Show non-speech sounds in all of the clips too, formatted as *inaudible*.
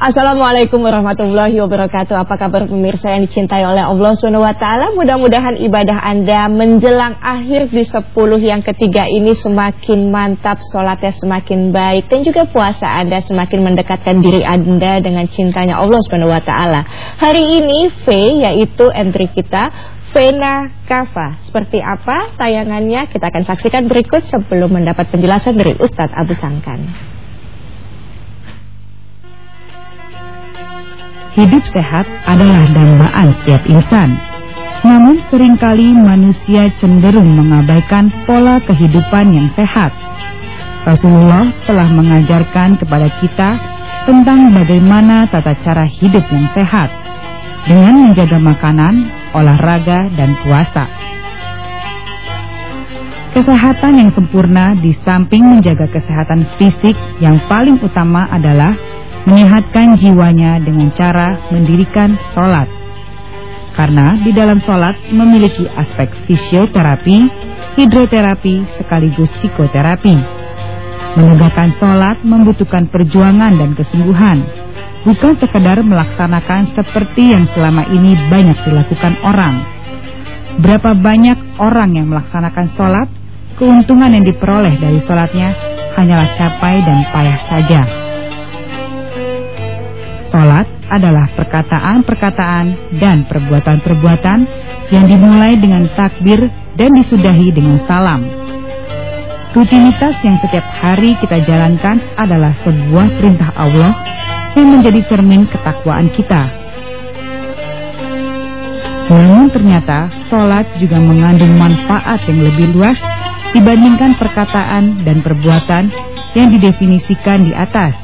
Assalamualaikum warahmatullahi wabarakatuh. Apa kabar pemirsa yang dicintai oleh Allah SWT? Mudah-mudahan ibadah Anda menjelang akhir di 10 yang ketiga ini semakin mantap, sholatnya semakin baik dan juga puasa Anda semakin mendekatkan diri Anda dengan cintanya Allah SWT. Hari ini V yaitu entry kita Vena Kava. Seperti apa tayangannya kita akan saksikan berikut sebelum mendapat penjelasan dari Ustadz Abu Sangkan. Hidup sehat adalah dambaan setiap insan. Namun sering kali manusia cenderung mengabaikan pola kehidupan yang sehat. Rasulullah telah mengajarkan kepada kita tentang bagaimana tata cara hidup yang sehat dengan menjaga makanan, olahraga, dan puasa. Kesehatan yang sempurna di samping menjaga kesehatan fisik yang paling utama adalah menyehatkan jiwanya dengan cara mendirikan sholat. Karena di dalam sholat memiliki aspek fisioterapi, hidroterapi, sekaligus psikoterapi. Menegakkan sholat membutuhkan perjuangan dan kesungguhan, bukan sekedar melaksanakan seperti yang selama ini banyak dilakukan orang. Berapa banyak orang yang melaksanakan sholat, keuntungan yang diperoleh dari sholatnya hanyalah capai dan payah saja. Salat adalah perkataan-perkataan dan perbuatan-perbuatan yang dimulai dengan takbir dan disudahi dengan salam. Rutinitas yang setiap hari kita jalankan adalah sebuah perintah Allah yang menjadi cermin ketakwaan kita. Namun ternyata sholat juga mengandung manfaat yang lebih luas dibandingkan perkataan dan perbuatan yang didefinisikan di atas.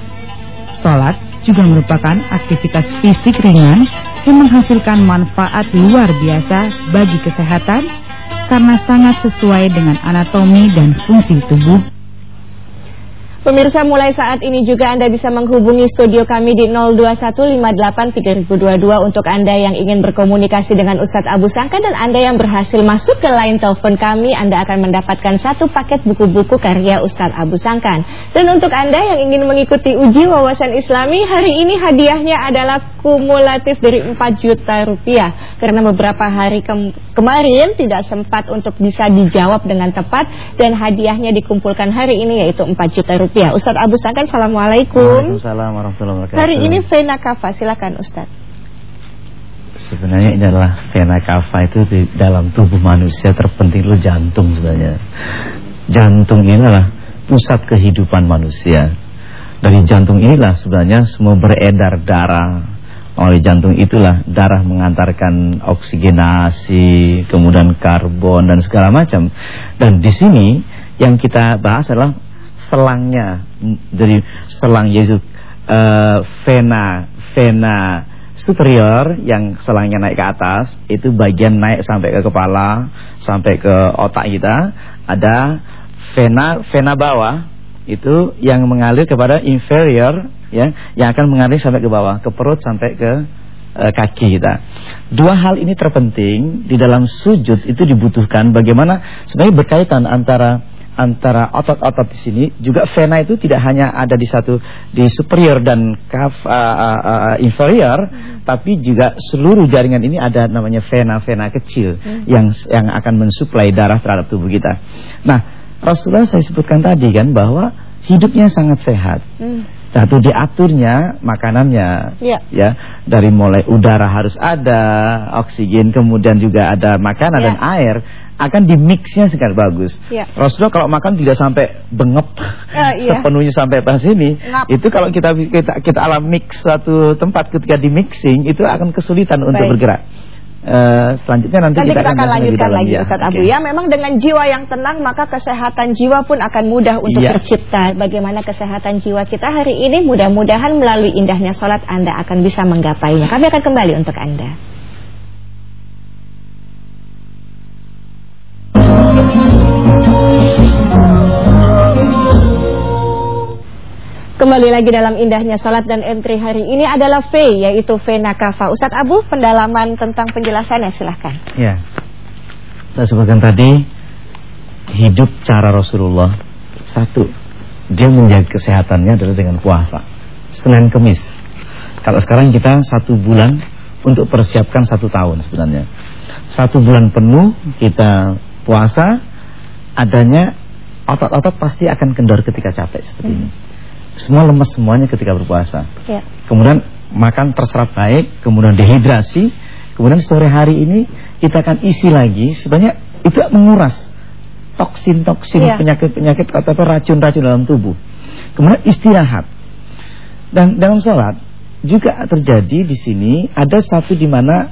Sholat juga merupakan aktivitas fisik ringan yang menghasilkan manfaat luar biasa bagi kesehatan karena sangat sesuai dengan anatomi dan fungsi tubuh Pemirsa mulai saat ini juga Anda bisa menghubungi studio kami di 021583022 untuk Anda yang ingin berkomunikasi dengan Ustadz Abu Sangka dan Anda yang berhasil masuk ke line telepon kami Anda akan mendapatkan satu paket buku-buku karya Ustadz Abu Sangkan. Dan untuk Anda yang ingin mengikuti uji wawasan Islami hari ini hadiahnya adalah kumulatif dari 4 juta rupiah karena beberapa hari ke kemarin tidak sempat untuk bisa dijawab dengan tepat dan hadiahnya dikumpulkan hari ini yaitu 4 juta rupiah Ya, Ustadz Abu Sangkan, Assalamualaikum. Waalaikumsalam warahmatullahi wabarakatuh. Hari ini vena kava, silakan Ustadz. Sebenarnya ini adalah vena kava itu di dalam tubuh manusia terpenting itu jantung sebenarnya. Jantung ini adalah pusat kehidupan manusia. Dari jantung inilah sebenarnya semua beredar darah. Oleh jantung itulah darah mengantarkan oksigenasi, kemudian karbon dan segala macam. Dan di sini yang kita bahas adalah selangnya. Jadi selang yaitu uh, vena vena superior yang selangnya naik ke atas itu bagian naik sampai ke kepala sampai ke otak kita. Ada vena vena bawah itu yang mengalir kepada inferior ya yang akan mengalir sampai ke bawah ke perut sampai ke uh, kaki kita. Dua hal ini terpenting di dalam sujud itu dibutuhkan. Bagaimana? Sebenarnya berkaitan antara antara otot-otot di sini juga vena itu tidak hanya ada di satu di superior dan kaf uh, uh, uh, inferior hmm. tapi juga seluruh jaringan ini ada namanya vena-vena kecil hmm. yang yang akan mensuplai darah terhadap tubuh kita. Nah, Rasulullah saya sebutkan tadi kan bahwa hidupnya sangat sehat. Hmm. Satu diaturnya makanannya, ya. ya dari mulai udara harus ada, oksigen, kemudian juga ada makanan ya. dan air akan dimixnya sekali bagus. Ya. Rasulullah kalau makan tidak sampai bengep uh, *laughs* iya. sepenuhnya sampai pas ini, Ngap. itu kalau kita kita kita alam mix satu tempat ketika di mixing itu akan kesulitan Baik. untuk bergerak. Uh, selanjutnya nanti, nanti kita, kita akan lanjutkan lagi ya. Ustaz Abu okay. ya memang dengan jiwa yang tenang maka kesehatan jiwa pun akan mudah untuk ya. tercipta bagaimana kesehatan jiwa kita hari ini mudah-mudahan melalui indahnya sholat Anda akan bisa menggapainya kami akan kembali untuk Anda Kembali lagi dalam indahnya salat dan entry hari ini adalah V yaitu V Nakafa. Ustadz Abu pendalaman tentang penjelasannya silahkan. Ya, saya sebutkan tadi hidup cara Rasulullah satu dia menjaga kesehatannya adalah dengan puasa Senin Kemis Kalau sekarang kita satu bulan untuk persiapkan satu tahun sebenarnya. Satu bulan penuh kita puasa, adanya otot-otot pasti akan kendor ketika capek seperti hmm. ini. Semua lemas semuanya ketika berpuasa. Ya. Kemudian makan terserap baik, kemudian dehidrasi, kemudian sore hari ini kita akan isi lagi sebanyak itu menguras toksin-toksin ya. penyakit-penyakit atau racun-racun dalam tubuh. Kemudian istirahat. Dan dalam sholat juga terjadi di sini ada satu di mana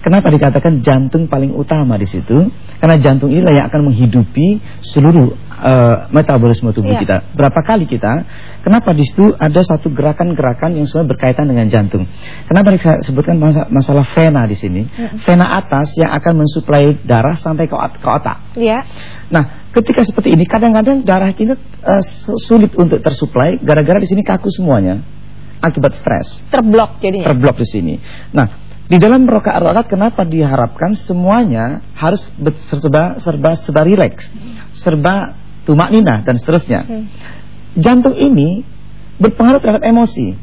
kenapa dikatakan jantung paling utama di situ? Karena jantung inilah yang akan menghidupi seluruh uh, metabolisme tubuh ya. kita. Berapa kali kita? Kenapa di situ ada satu gerakan-gerakan yang semua berkaitan dengan jantung? Kenapa saya sebutkan masalah, masalah vena di sini? Ya. Vena atas yang akan mensuplai darah sampai ke, ke otak. Ya. Nah, ketika seperti ini kadang-kadang darah kita uh, sulit untuk tersuplai gara-gara di sini kaku semuanya akibat stres. Terblok jadinya. Terblok di sini. Nah, di dalam rokaat-rokaat kenapa diharapkan semuanya harus serba serba serba rileks, serba tumak nina dan seterusnya. Hmm. Jantung ini berpengaruh terhadap emosi.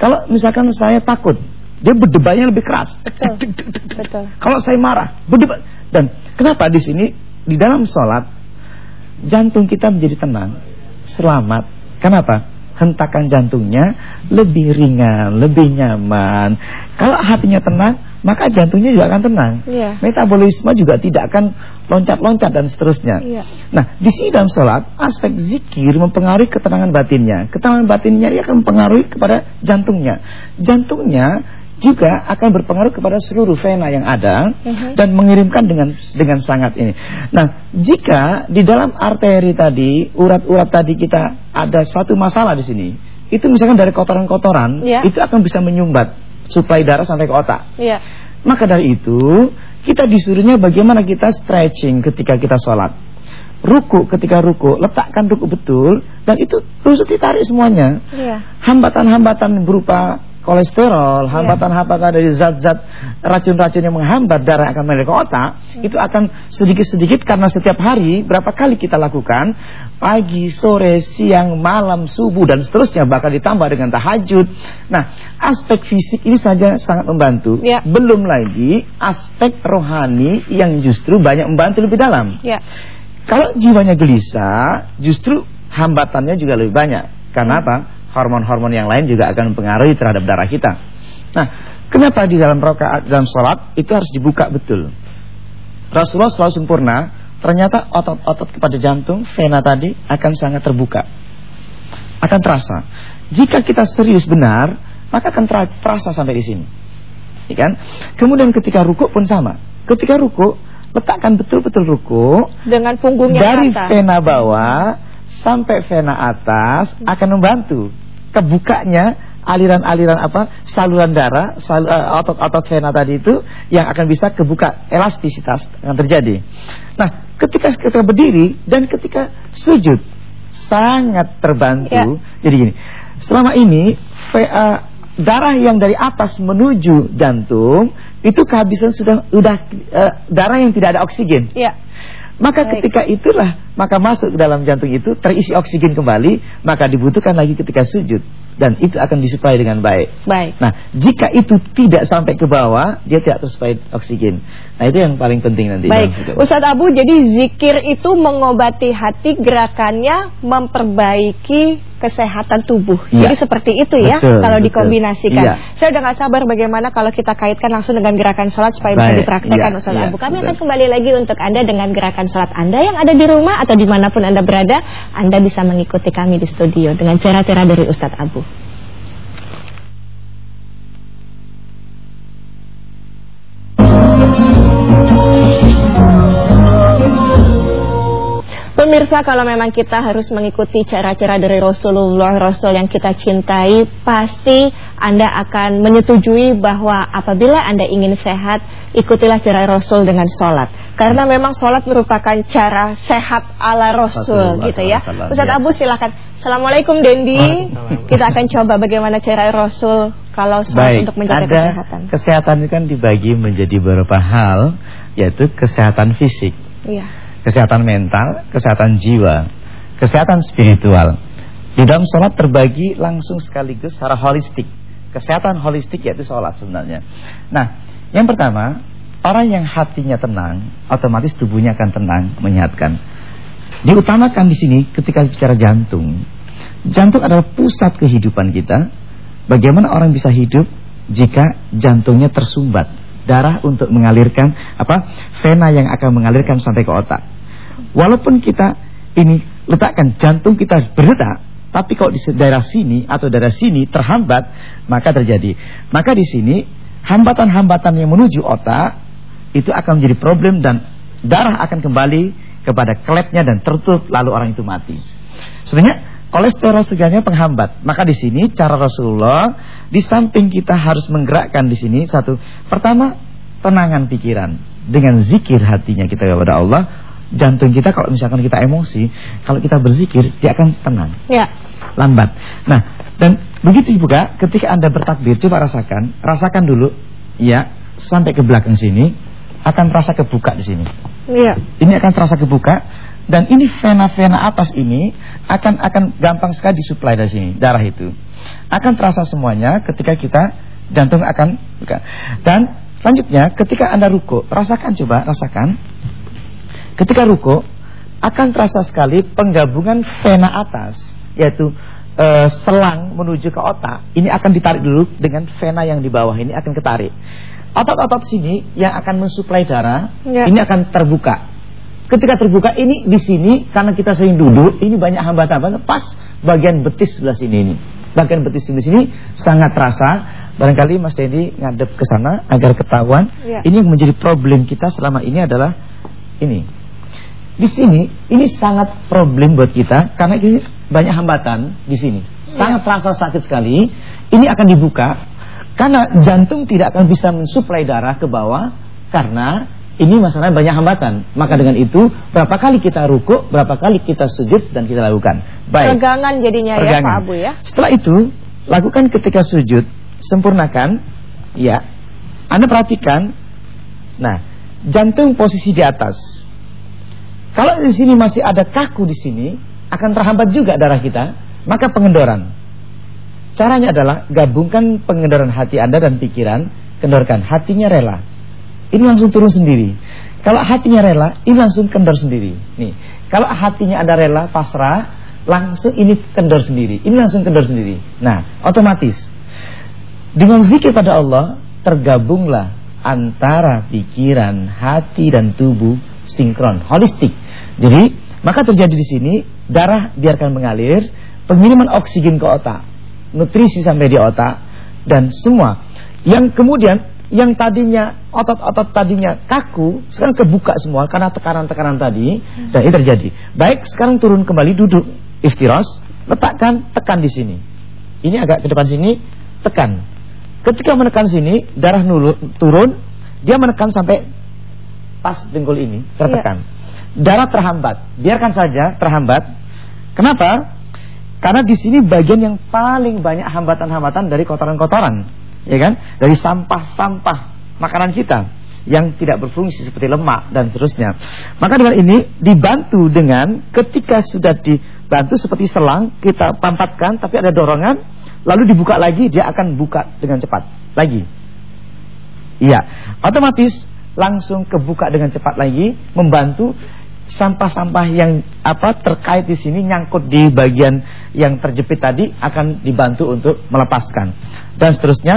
Kalau misalkan saya takut, dia berdebatnya lebih keras. Betul. *laughs* Betul. Kalau saya marah, berdebat. Dan kenapa di sini di dalam sholat jantung kita menjadi tenang, selamat. Kenapa? hentakan jantungnya lebih ringan, lebih nyaman. Kalau hatinya tenang, maka jantungnya juga akan tenang. Yeah. Metabolisme juga tidak akan loncat-loncat dan seterusnya. Yeah. Nah, di sini dalam sholat, aspek zikir mempengaruhi ketenangan batinnya. Ketenangan batinnya dia akan mempengaruhi kepada jantungnya. Jantungnya juga akan berpengaruh kepada seluruh vena yang ada uh mhm. -huh. dan mengirimkan dengan dengan sangat ini. Nah, jika di dalam arteri tadi, urat-urat tadi kita ada satu masalah di sini, itu misalkan dari kotoran-kotoran, yeah. itu akan bisa menyumbat suplai darah sampai ke otak. Yeah. Maka dari itu, kita disuruhnya bagaimana kita stretching ketika kita sholat. Ruku ketika ruku, letakkan ruku betul dan itu terus ditarik semuanya. Iya. Hambatan-hambatan berupa kolesterol, iya. hambatan-hambatan dari zat-zat racun-racun yang menghambat darah akan mengalir ke otak, hmm. itu akan sedikit-sedikit karena setiap hari berapa kali kita lakukan, pagi, sore, siang, malam, subuh dan seterusnya bahkan ditambah dengan tahajud. Nah, aspek fisik ini saja sangat membantu. Ya. Belum lagi aspek rohani yang justru banyak membantu lebih dalam. Ya. Kalau jiwanya gelisah, justru hambatannya juga lebih banyak. Karena apa? Hormon-hormon yang lain juga akan mempengaruhi terhadap darah kita. Nah, kenapa di dalam rakaat dalam sholat itu harus dibuka betul? Rasulullah selalu sempurna, ternyata otot-otot kepada jantung, vena tadi akan sangat terbuka. Akan terasa. Jika kita serius benar, maka akan terasa sampai di sini. Ya kan? Kemudian ketika ruku pun sama. Ketika ruku, letakkan betul-betul ruku dengan punggungnya dari vena bawah sampai vena atas akan membantu kebukanya aliran-aliran apa saluran darah sal, uh, otot-otot vena tadi itu yang akan bisa kebuka elastisitas yang terjadi. Nah, ketika kita berdiri dan ketika sujud sangat terbantu. Ya. Jadi gini, selama ini uh, darah yang dari atas menuju jantung itu kehabisan sudah udah uh, darah yang tidak ada oksigen. Ya. Maka Baik. ketika itulah maka masuk ke dalam jantung itu terisi oksigen kembali, maka dibutuhkan lagi ketika sujud dan itu akan disuplai dengan baik. Baik. Nah, jika itu tidak sampai ke bawah, dia tidak tersuplai oksigen. Nah, itu yang paling penting nanti. Baik. Ustaz Abu, jadi zikir itu mengobati hati, gerakannya memperbaiki kesehatan tubuh. Ya. Jadi seperti itu ya betul, kalau betul. dikombinasikan. Ya. Saya udah gak sabar bagaimana kalau kita kaitkan langsung dengan gerakan sholat supaya Baik. bisa dipraktekkan ya. Ustaz ya. Abu. Kami betul. akan kembali lagi untuk Anda dengan gerakan sholat Anda yang ada di rumah atau di mana pun Anda berada. Anda bisa mengikuti kami di studio dengan cara-cara dari Ustaz Abu. Pemirsa kalau memang kita harus mengikuti cara-cara dari Rasulullah Rasul yang kita cintai Pasti Anda akan menyetujui bahwa apabila Anda ingin sehat Ikutilah cara Rasul dengan sholat. Karena memang sholat merupakan cara sehat ala Rasul gitu ya. Ustaz Abu silahkan Assalamualaikum Dendi. Kita akan coba bagaimana cara Rasul Kalau sholat Baik, untuk menjaga ada kesehatan. Kesehatan itu kan dibagi menjadi beberapa hal Yaitu kesehatan fisik. Iya kesehatan mental, kesehatan jiwa, kesehatan spiritual. Di dalam sholat terbagi langsung sekaligus secara holistik. Kesehatan holistik yaitu sholat sebenarnya. Nah, yang pertama, orang yang hatinya tenang, otomatis tubuhnya akan tenang, menyehatkan. Diutamakan di sini ketika bicara jantung. Jantung adalah pusat kehidupan kita. Bagaimana orang bisa hidup jika jantungnya tersumbat? Darah untuk mengalirkan apa? Vena yang akan mengalirkan sampai ke otak. Walaupun kita ini letakkan jantung kita berdetak, tapi kalau di daerah sini atau daerah sini terhambat, maka terjadi. Maka di sini hambatan-hambatan yang menuju otak itu akan menjadi problem dan darah akan kembali kepada klepnya dan tertutup lalu orang itu mati. Sebenarnya kolesterol segalanya penghambat. Maka di sini cara Rasulullah di samping kita harus menggerakkan di sini satu, pertama tenangan pikiran dengan zikir hatinya kita kepada Allah. Jantung kita kalau misalkan kita emosi, kalau kita berzikir dia akan tenang. Ya. Lambat. Nah, dan begitu juga ketika Anda bertakbir coba rasakan, rasakan dulu ya sampai ke belakang sini akan terasa kebuka di sini. Iya. Ini akan terasa kebuka dan ini vena-vena atas ini akan akan gampang sekali disuplai dari sini darah itu. Akan terasa semuanya ketika kita jantung akan buka. Dan selanjutnya ketika Anda ruko, rasakan coba, rasakan. Ketika ruko akan terasa sekali penggabungan vena atas yaitu e, selang menuju ke otak. Ini akan ditarik dulu dengan vena yang di bawah ini akan ketarik. Otot-otot sini yang akan mensuplai darah ya. ini akan terbuka Ketika terbuka ini di sini karena kita sering duduk, ini banyak hambatan. Pas bagian betis sebelah sini ini. Bagian betis sebelah sini sangat terasa. Barangkali Mas Dendi ngadep ke sana agar ketahuan. Ya. Ini yang menjadi problem kita selama ini adalah ini. Di sini ini sangat problem buat kita karena ini banyak hambatan di sini. Sangat ya. terasa sakit sekali. Ini akan dibuka karena jantung tidak akan bisa mensuplai darah ke bawah karena ini masalahnya banyak hambatan. Maka dengan itu, berapa kali kita ruku, berapa kali kita sujud dan kita lakukan. Baik. Peregangan jadinya Peregangan. ya Pak Abu ya. Setelah itu, lakukan ketika sujud, sempurnakan. Ya. Anda perhatikan. Nah, jantung posisi di atas. Kalau di sini masih ada kaku di sini, akan terhambat juga darah kita, maka pengendoran. Caranya adalah gabungkan pengendoran hati Anda dan pikiran, kendorkan. Hatinya rela ini langsung turun sendiri. Kalau hatinya rela, ini langsung kendor sendiri. Nih, kalau hatinya ada rela, pasrah, langsung ini kendor sendiri. Ini langsung kendor sendiri. Nah, otomatis dengan zikir pada Allah tergabunglah antara pikiran, hati dan tubuh sinkron, holistik. Jadi, maka terjadi di sini darah biarkan mengalir, pengiriman oksigen ke otak, nutrisi sampai di otak dan semua yang kemudian yang tadinya otot-otot tadinya kaku sekarang kebuka semua karena tekanan-tekanan tadi hmm. dan ini terjadi. Baik, sekarang turun kembali duduk iftiros, letakkan tekan di sini. Ini agak ke depan sini, tekan. Ketika menekan sini, darah nulu, turun, dia menekan sampai pas dengkul ini tertekan. Ya. Darah terhambat, biarkan saja terhambat. Kenapa? Karena di sini bagian yang paling banyak hambatan-hambatan dari kotoran-kotoran ya kan? Dari sampah-sampah makanan kita yang tidak berfungsi seperti lemak dan seterusnya. Maka dengan ini dibantu dengan ketika sudah dibantu seperti selang kita pampatkan tapi ada dorongan lalu dibuka lagi dia akan buka dengan cepat lagi. Iya, otomatis langsung kebuka dengan cepat lagi membantu sampah-sampah yang apa terkait di sini nyangkut di bagian yang terjepit tadi akan dibantu untuk melepaskan. Dan seterusnya.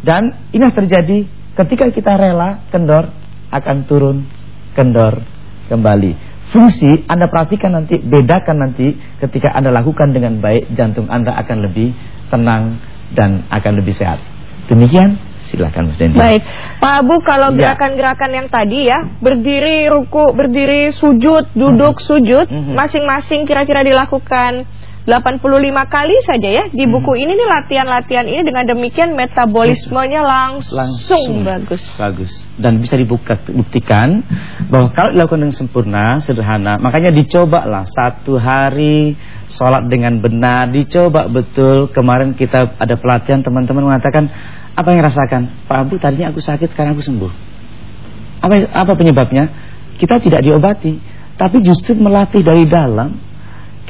Dan ini terjadi ketika kita rela kendor akan turun kendor kembali. Fungsi Anda perhatikan nanti bedakan nanti ketika Anda lakukan dengan baik jantung Anda akan lebih tenang dan akan lebih sehat. Demikian Silakan Mas Dendi. Baik, Pak Abu kalau ya. gerakan-gerakan yang tadi ya, berdiri ruku, berdiri sujud, duduk hmm. sujud, hmm. masing-masing kira-kira dilakukan 85 kali saja ya di hmm. buku ini nih latihan-latihan ini dengan demikian metabolismenya langsung, langsung bagus. Bagus. Dan bisa dibuktikan bahwa kalau dilakukan dengan sempurna, sederhana, makanya dicobalah satu hari sholat dengan benar, dicoba betul. Kemarin kita ada pelatihan teman-teman mengatakan apa yang rasakan? Pak Abu tadinya aku sakit sekarang aku sembuh. Apa apa penyebabnya? Kita tidak diobati, tapi justru melatih dari dalam.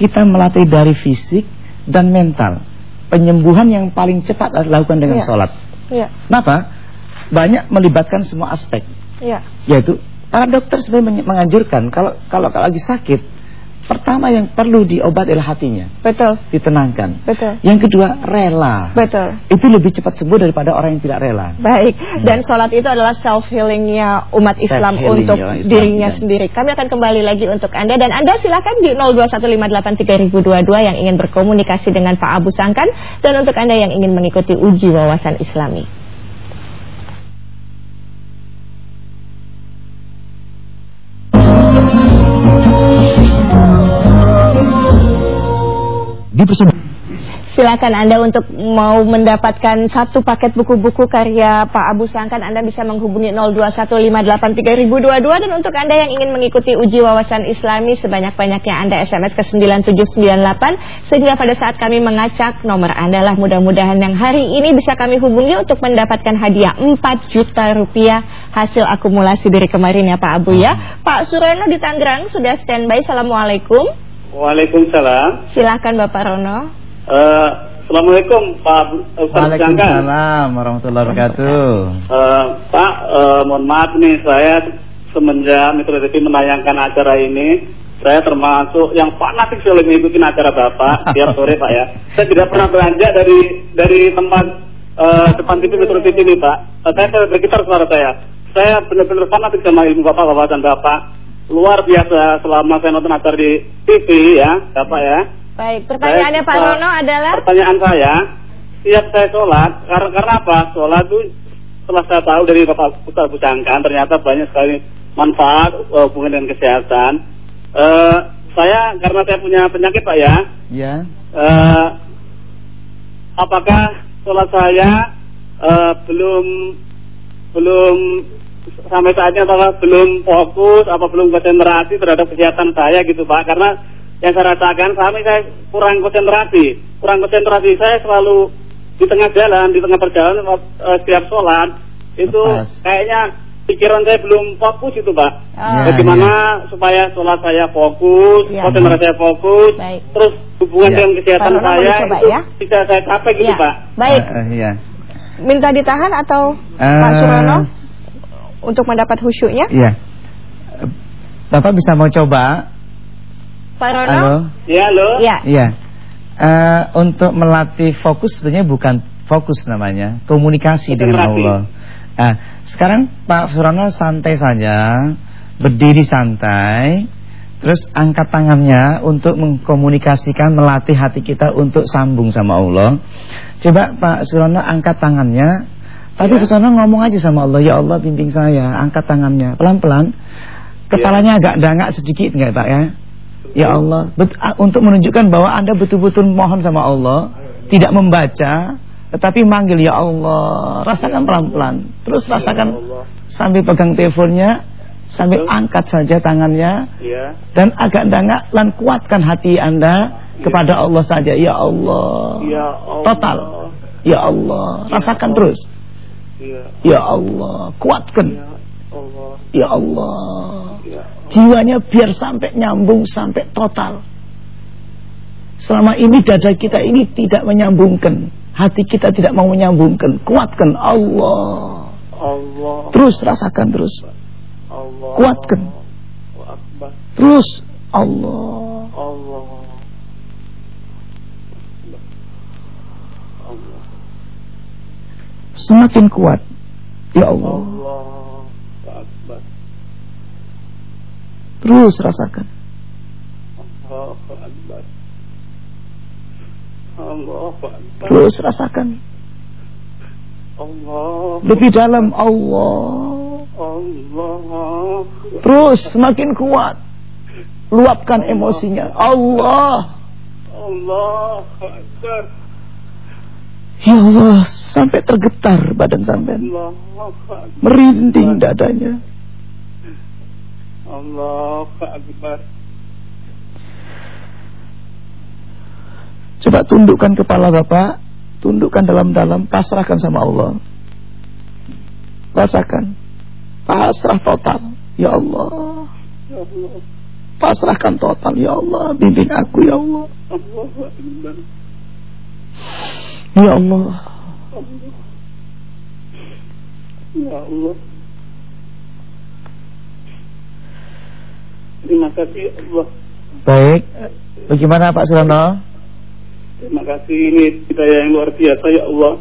Kita melatih dari fisik dan mental. penyembuhan yang paling cepat adalah dilakukan dengan Ya. sholat. Ya. Kenapa? Banyak melibatkan semua aspek. Ya. Yaitu para dokter sebenarnya menganjurkan kalau kalau lagi sakit, pertama yang perlu diobati adalah hatinya, Betul. ditenangkan. Betul. Yang kedua, rela. Betul. Itu lebih cepat sembuh daripada orang yang tidak rela. Baik, dan sholat itu adalah self healingnya umat Islam untuk ya, Islam, dirinya ya. sendiri. Kami akan kembali lagi untuk anda dan anda silakan di 02158322 yang ingin berkomunikasi dengan Pak Abu Sangkan dan untuk anda yang ingin mengikuti uji wawasan Islami. Silakan Anda untuk mau mendapatkan satu paket buku-buku karya Pak Abu Sangkan Anda bisa menghubungi 02158322 dan untuk Anda yang ingin mengikuti uji wawasan Islami sebanyak-banyaknya Anda SMS ke 9798 sehingga pada saat kami mengacak nomor Anda lah mudah-mudahan yang hari ini bisa kami hubungi untuk mendapatkan hadiah 4 juta rupiah hasil akumulasi dari kemarin ya Pak Abu ya. Pak Surono di Tangerang sudah standby. Assalamualaikum. Waalaikumsalam. Silakan Bapak Rono. Eh, Assalamualaikum Pak Ustaz Jangkan. Waalaikumsalam warahmatullahi wabarakatuh. Eh, Pak, eh, mohon maaf nih saya semenjak Metro TV menayangkan acara ini, saya termasuk yang fanatik selalu mengikuti acara Bapak *laughs* tiap sore Pak ya. Saya tidak pernah belanja dari dari tempat eh, depan TV Metro TV ini Pak. Eh, saya bergetar suara saya. Saya benar-benar fanatik sama ilmu Bapak, Bapak dan Bapak. Luar biasa selama saya nonton acara di TV ya, Bapak ya. Baik, pertanyaannya Pak Saya- Rono adalah Pertanyaan saya, setiap saya sholat, karena, karena apa? Sholat itu setelah saya tahu dari Bapak Ustaz Bucangkan, ternyata banyak sekali manfaat eh, hubungan dengan kesehatan. Eh, saya, karena saya punya penyakit Pak ya, Ya. eh, apakah sholat saya eh, belum belum sampai saatnya apakah belum fokus apa belum konsentrasi terhadap kesehatan saya gitu Pak karena yang saya rasakan ini saya kurang konsentrasi kurang konsentrasi saya selalu di tengah jalan di tengah perjalanan eh, setiap sholat itu Lepas. kayaknya pikiran saya belum fokus itu Pak Ah. Ya, bagaimana supaya sholat saya fokus Ya. konsentrasi saya fokus Baik. terus hubungan Ya. dengan kesehatan Pak saya coba itu ya? bisa saya capai gitu Ya, Pak Baik, Eh, eh, iya. minta ditahan atau Eh, Pak Surono untuk mendapat khusyuknya? Iya. Bapak bisa mau coba? Pak Rono? Halo. ya halo Ya. Iya. Eh, untuk melatih fokus sebenarnya bukan fokus namanya, komunikasi dengan. Allah. Nah, sekarang Pak Surono santai saja, berdiri santai, terus angkat tangannya untuk mengkomunikasikan, melatih hati kita untuk sambung sama Allah. Coba Pak Surono angkat tangannya, tapi Ya. Surono ngomong aja sama Allah, ya Allah bimbing saya, angkat tangannya pelan-pelan. Kepalanya agak dangak sedikit nggak Pak ya? Ya Allah, bet- untuk menunjukkan bahwa Anda betul-betul mohon sama Allah, tidak membaca, tetapi manggil ya Allah, rasakan pelan-pelan. Terus rasakan sambil pegang teleponnya, sambil angkat saja tangannya ya dan agak dangak dan kuatkan hati Anda kepada Allah saja. Ya Allah. ya Allah Total. Ya Allah, rasakan terus. Ya Ya Allah, kuatkan. ya Allah Ya Allah. ya Jiwanya biar sampai nyambung sampai total. Selama ini dada kita ini tidak menyambungkan, hati kita tidak mau menyambungkan. Kuatkan Allah. Allah Terus rasakan terus. Allah Kuatkan. Terus Allah. Allah Allah Semakin kuat. Ya Allah. Terus rasakan. Terus rasakan. Allah Lebih dalam Allah. Allah Terus semakin kuat. Luapkan emosinya. Allah. Allah Ya Allah, sampai tergetar badan sampean. Akbar Merinding dadanya. Allah Akbar Coba tundukkan kepala Bapak, tundukkan dalam-dalam, pasrahkan sama Allah. Rasakan. Pasrah total. Ya Allah. Ya Allah Pasrahkan total. Ya Allah, bimbing aku ya Allah. Allah Akbar Ya Allah. Ya Allah. Terima kasih ya Allah. Baik. Bagaimana Pak Surono? Terima kasih ini hidayah yang luar biasa ya Allah.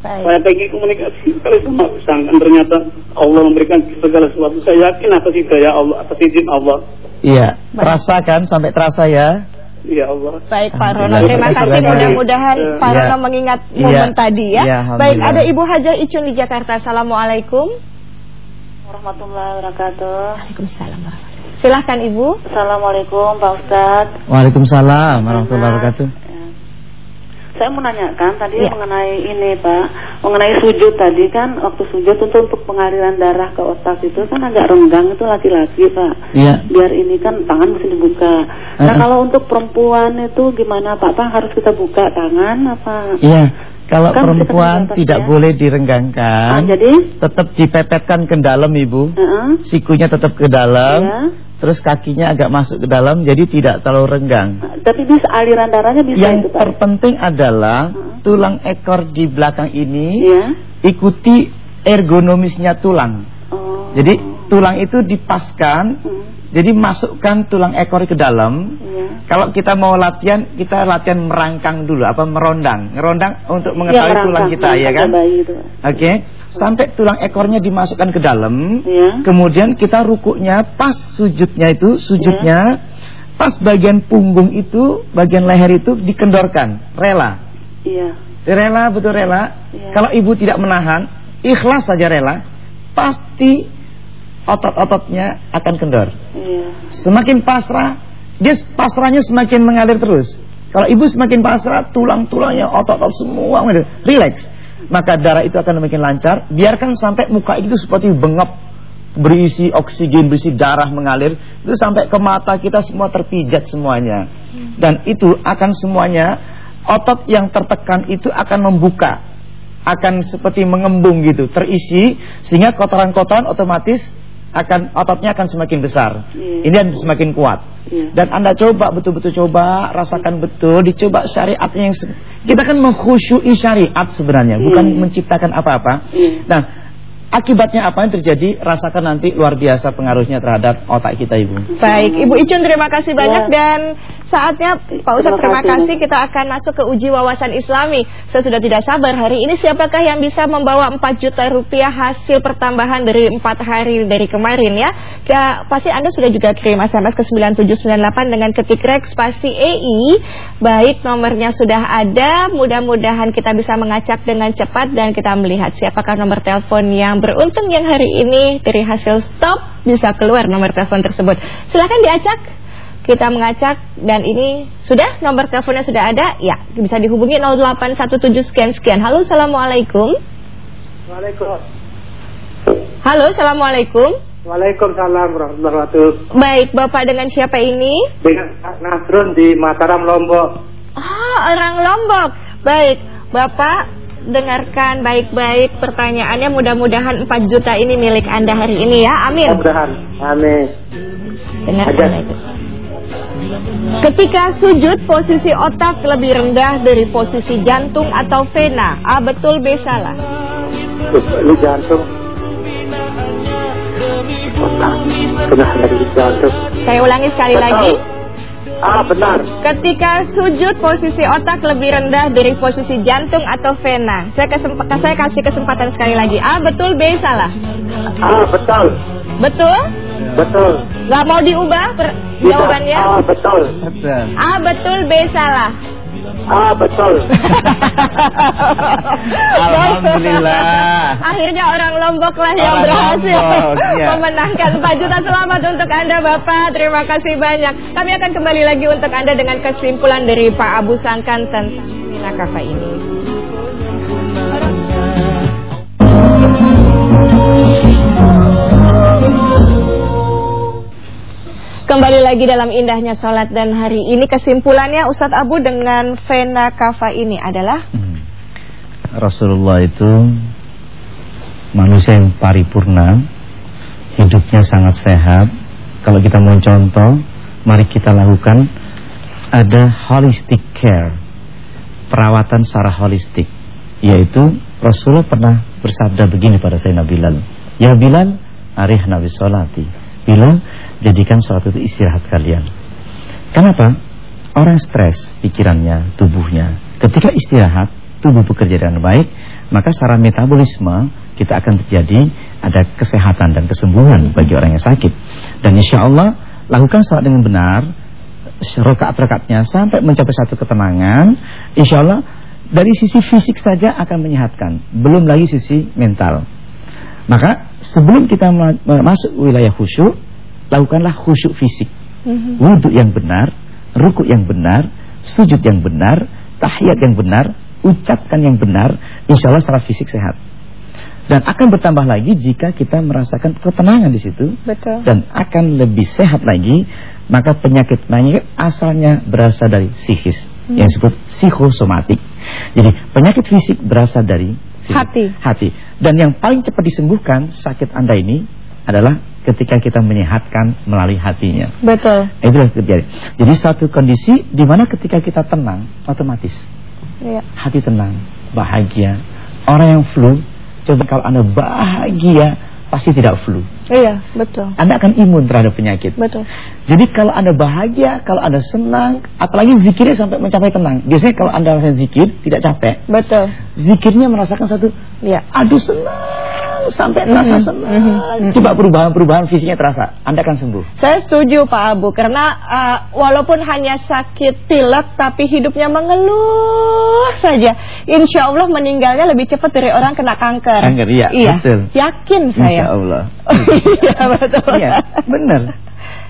Baik. Saya pengen komunikasi sekali sama Usangkan ternyata Allah memberikan segala sesuatu. Saya yakin atas hidayah Allah, atas izin Allah. Iya. Rasakan sampai terasa ya. Ya Allah. Baik Pak Rono, terima kasih mudah-mudahan Iya. Pak. Rono mengingat Iya. momen tadi ya. Iya, Baik, ada Ibu Haja Icun di Jakarta. Assalamualaikum. warahmatullahi wabarakatuh. Waalaikumsalam warahmatullahi Silahkan Ibu. Assalamualaikum Pak Ustadz. Waalaikumsalam warahmatullahi wabarakatuh. Ya. Saya mau nanyakan tadi Ya. mengenai ini Pak, mengenai sujud tadi kan waktu sujud untuk untuk pengaliran darah ke otak itu kan agak renggang itu laki-laki Pak. Iya. Biar ini kan tangan mesti dibuka. Nah Uh-uh. kalau untuk perempuan itu gimana Pak? Pak harus kita buka tangan apa? Iya. Kalau Kan perempuan tidak ya. boleh direnggangkan, Ah, jadi, tetap dipepetkan ke dalam Ibu. Heeh. Sikunya tetap ke dalam, Ya. terus kakinya agak masuk ke dalam, jadi tidak terlalu renggang. Tapi bisa aliran darahnya bisa Yang itu terpenting adalah tulang ekor di belakang ini Iya. ikuti ergonomisnya tulang. Oh. Jadi tulang itu dipaskan, Hmm. Jadi masukkan tulang ekor ke dalam. Iya. Kalau kita mau latihan, kita latihan merangkang dulu, apa merondang, ngerondang untuk Iya, mengetahui merangkang, tulang kita, ya kan? Oke, sampai tulang ekornya dimasukkan ke dalam. Iya. Kemudian kita rukuknya pas sujudnya itu, sujudnya pas bagian punggung itu, bagian leher itu dikendorkan, rela. Iya. Rela betul rela. Iya. Kalau ibu tidak menahan, ikhlas saja rela, pasti otot-ototnya akan kendor. Iya. Semakin pasrah, dia pasrahnya semakin mengalir terus. Kalau ibu semakin pasrah, tulang-tulangnya, otot-otot semua mengalir. Relax. Maka darah itu akan semakin lancar. Biarkan sampai muka itu seperti bengap, berisi oksigen, berisi darah mengalir. Itu sampai ke mata kita semua terpijat semuanya. Dan itu akan semuanya, otot yang tertekan itu akan membuka. Akan seperti mengembung gitu, terisi. Sehingga kotoran-kotoran otomatis akan ototnya akan semakin besar. Iya. Ini akan semakin kuat. Iya. Dan Anda coba betul-betul coba, rasakan betul, dicoba syariatnya yang kita kan mengkhusyui syariat sebenarnya, bukan Iya. menciptakan apa-apa. Iya. Nah, akibatnya apa yang terjadi? Rasakan nanti luar biasa pengaruhnya terhadap otak kita, Ibu. Baik, Ibu Icun terima kasih banyak Ya. dan saatnya Pak Ustadz terima Terima kasih kita akan masuk ke uji wawasan Islami. Saya sudah tidak sabar hari ini siapakah yang bisa membawa 4 juta rupiah hasil pertambahan dari 4 hari dari kemarin ya. Ya, pasti Anda sudah juga kirim SMS ke 9798 dengan ketik rek spasi EI. Baik, nomornya sudah ada. Mudah-mudahan kita bisa mengacak dengan cepat dan kita melihat siapakah nomor telepon yang beruntung yang hari ini dari hasil stop bisa keluar nomor telepon tersebut. Silakan diacak. Kita mengacak dan ini sudah nomor teleponnya sudah ada. Ya, bisa dihubungi 0817 sekian sekian. Halo, assalamualaikum. Waalaikumsalam. Halo, assalamualaikum. Waalaikumsalam warahmatullahi wabarakatuh. Baik, Bapak dengan siapa ini? Dengan Pak Nasrun di Mataram Lombok. Ah, orang Lombok. Baik, Bapak dengarkan baik-baik pertanyaannya. Mudah-mudahan 4 juta ini milik Anda hari ini ya. Amin. Mudah-mudahan. Amin. Dengarkan baik. Ketika sujud, posisi otak lebih rendah dari posisi jantung atau vena. A betul, B salah. Ini jantung. Otak. Benar dari jantung. Saya ulangi sekali Betul. lagi. Ah benar. Ketika sujud, posisi otak lebih rendah dari posisi jantung atau vena. Saya, kesemp- saya kasih kesempatan sekali lagi. A betul, B salah. Ah betul. Betul? Betul. Gak mau diubah per- jawabannya? Ah betul. A betul, B salah. Ah betul. Alhamdulillah. Akhirnya orang Lombok lah yang Orang berhasil Lombok, ya. memenangkan 4 juta. Selamat untuk Anda Bapak. Terima kasih banyak. Kami akan kembali lagi untuk Anda dengan kesimpulan dari Pak Abu Sangkan tentang Minakafa ini. Kembali lagi dalam indahnya sholat dan hari ini kesimpulannya Ustadz Abu dengan Vena Kafa ini adalah Hmm. Rasulullah itu manusia yang paripurna, hidupnya sangat sehat. Kalau kita mau contoh, mari kita lakukan ada holistic care, perawatan secara holistik. Yaitu Rasulullah pernah bersabda begini pada Sayyidina Bilal Ya Bilal, arih Nabi Salati Bilal, jadikan sholat itu istirahat kalian. Kenapa? Orang stres pikirannya, tubuhnya. Ketika istirahat, tubuh bekerja dengan baik Maka secara metabolisme kita akan terjadi Ada kesehatan dan kesembuhan bagi orang yang sakit. Dan insya Allah lakukan sholat dengan benar Rokat-rokatnya sampai mencapai satu ketenangan Insya Allah dari sisi fisik saja akan menyehatkan. Belum lagi sisi mental. Maka sebelum kita masuk wilayah khusyuk Lakukanlah khusyuk fisik Mhm. Wudhu yang benar Ruku yang benar Sujud yang benar Tahiyat yang benar Ucapkan yang benar Insya Allah secara fisik sehat Dan akan bertambah lagi jika kita merasakan ketenangan di situ Betul. Dan akan lebih sehat lagi Maka penyakit-penyakit asalnya berasal dari psikis Hmm. Yang disebut psikosomatik Jadi penyakit fisik berasal dari Hati. hati. Dan yang paling cepat disembuhkan sakit anda ini adalah ketika kita menyehatkan melalui hatinya. Betul. Itu yang terjadi. Jadi satu kondisi di mana ketika kita tenang, otomatis Iya. hati tenang, bahagia. Orang yang flu, coba kalau anda bahagia, pasti tidak flu. Iya, betul. Anda akan imun terhadap penyakit. Betul. Jadi kalau anda bahagia, kalau anda senang, apalagi zikirnya sampai mencapai tenang. Biasanya kalau anda rasa zikir tidak capek, Betul. zikirnya merasakan satu Iya. aduh senang sampai terasa Mhm, senang. mhm, Coba perubahan-perubahan fisiknya terasa, Anda akan sembuh. Saya setuju Pak Abu karena uh, walaupun hanya sakit pilek tapi hidupnya mengeluh saja. Insya Allah meninggalnya lebih cepat dari orang kena kanker. Kanker, iya, betul. Yakin Insya saya. Allah. *laughs* iya betul. Iya, benar.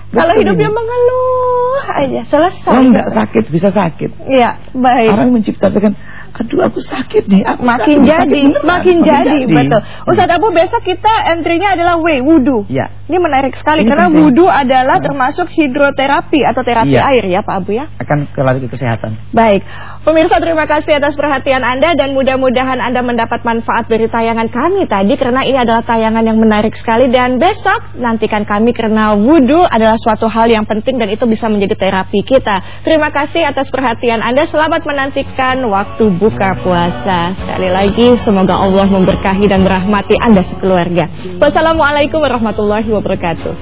Kalau hidupnya mengeluh aja selesai. Oh, enggak sakit bisa sakit. Iya, baik. Orang menciptakan, aduh aku sakit nih. Aku makin sakit, jadi, sakit beneran, makin jadi, betul. Ustadz Abu besok kita entry-nya adalah W, wudhu. Ya. Ini menarik sekali Ini karena penting. wudhu adalah termasuk hidroterapi atau terapi Iya. air ya Pak Abu ya. Akan ke kesehatan. Baik, pemirsa terima kasih atas perhatian Anda dan mudah-mudahan Anda mendapat manfaat dari tayangan kami tadi karena ini adalah tayangan yang menarik sekali dan besok nantikan kami karena wudhu adalah suatu hal yang penting dan itu bisa menjadi terapi kita. Terima kasih atas perhatian Anda, selamat menantikan waktu buka puasa. Sekali lagi semoga Allah memberkahi dan merahmati Anda sekeluarga. Wassalamualaikum warahmatullahi wabarakatuh.